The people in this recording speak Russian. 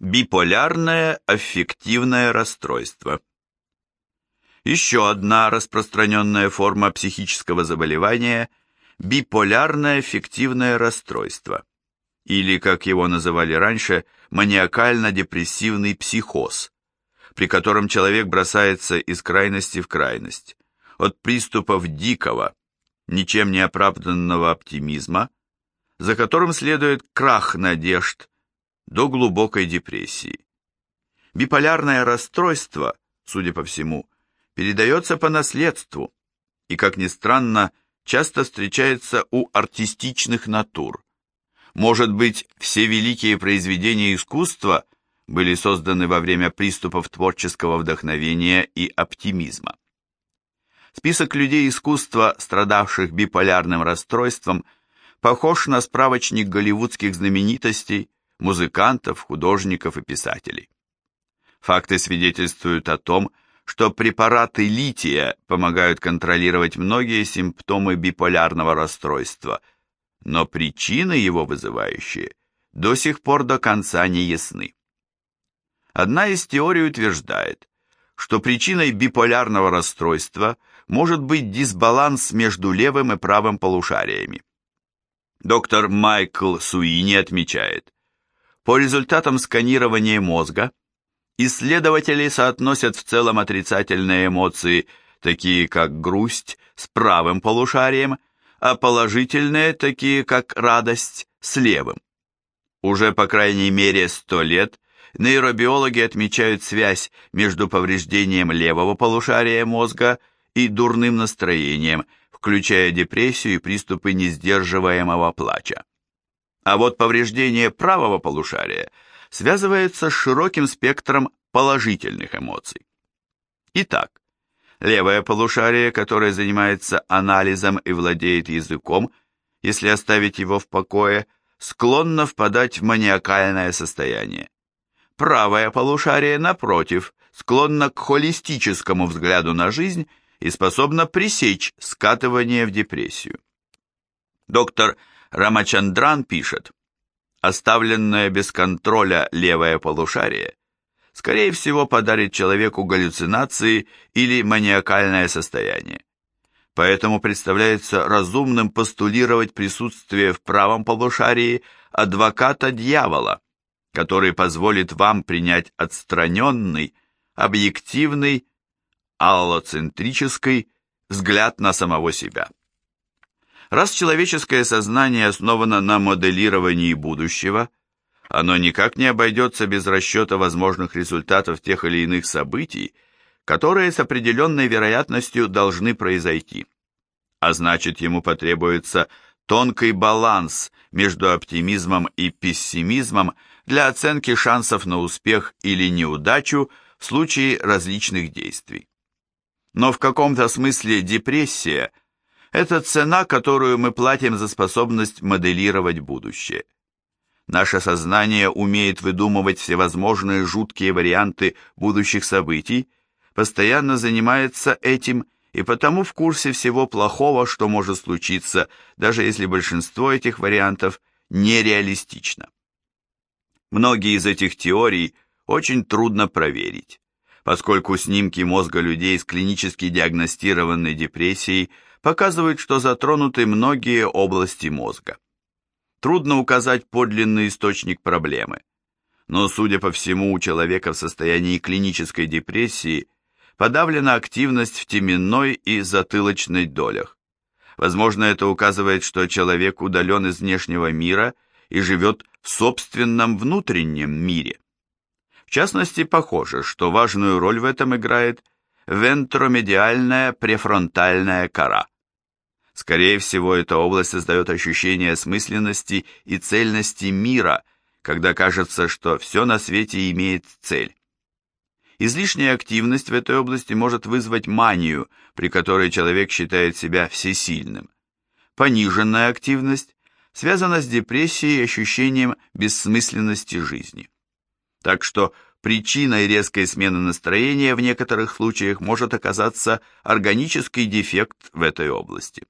Биполярное аффективное расстройство. Еще одна распространенная форма психического заболевания – биполярное аффективное расстройство, или, как его называли раньше, маниакально-депрессивный психоз, при котором человек бросается из крайности в крайность, от приступов дикого, ничем не оправданного оптимизма, за которым следует крах надежд, до глубокой депрессии. Биполярное расстройство, судя по всему, передается по наследству и, как ни странно, часто встречается у артистичных натур. Может быть, все великие произведения искусства были созданы во время приступов творческого вдохновения и оптимизма. Список людей искусства, страдавших биполярным расстройством, похож на справочник голливудских знаменитостей, музыкантов, художников и писателей. Факты свидетельствуют о том, что препараты лития помогают контролировать многие симптомы биполярного расстройства, но причины его вызывающие до сих пор до конца не ясны. Одна из теорий утверждает, что причиной биполярного расстройства может быть дисбаланс между левым и правым полушариями. Доктор Майкл Суини отмечает, по результатам сканирования мозга исследователи соотносят в целом отрицательные эмоции, такие как грусть, с правым полушарием, а положительные, такие как радость, с левым. Уже по крайней мере 100 лет нейробиологи отмечают связь между повреждением левого полушария мозга и дурным настроением, включая депрессию и приступы несдерживаемого плача. А вот повреждение правого полушария связывается с широким спектром положительных эмоций. Итак, левое полушарие, которое занимается анализом и владеет языком, если оставить его в покое, склонно впадать в маниакальное состояние. Правое полушарие, напротив, склонно к холистическому взгляду на жизнь и способно пресечь скатывание в депрессию. Доктор Рамачандран пишет, оставленное без контроля левое полушарие, скорее всего, подарит человеку галлюцинации или маниакальное состояние. Поэтому представляется разумным постулировать присутствие в правом полушарии адвоката дьявола, который позволит вам принять отстраненный, объективный, аллоцентрический взгляд на самого себя. Раз человеческое сознание основано на моделировании будущего, оно никак не обойдется без расчета возможных результатов тех или иных событий, которые с определенной вероятностью должны произойти. А значит, ему потребуется тонкий баланс между оптимизмом и пессимизмом для оценки шансов на успех или неудачу в случае различных действий. Но в каком-то смысле депрессия – это цена, которую мы платим за способность моделировать будущее. Наше сознание умеет выдумывать всевозможные жуткие варианты будущих событий, постоянно занимается этим и потому в курсе всего плохого, что может случиться, даже если большинство этих вариантов нереалистично. Многие из этих теорий очень трудно проверить, поскольку снимки мозга людей с клинически диагностированной депрессией – показывают, что затронуты многие области мозга. Трудно указать подлинный источник проблемы, но, судя по всему, у человека в состоянии клинической депрессии подавлена активность в теменной и затылочной долях. Возможно, это указывает, что человек удален из внешнего мира и живет в собственном внутреннем мире. В частности, похоже, что важную роль в этом играет вентромедиальная префронтальная кора. Скорее всего, эта область создает ощущение смысленности и цельности мира, когда кажется, что все на свете имеет цель. Излишняя активность в этой области может вызвать манию, при которой человек считает себя всесильным. Пониженная активность связана с депрессией и ощущением бессмысленности жизни. Так что Причиной резкой смены настроения в некоторых случаях может оказаться органический дефект в этой области.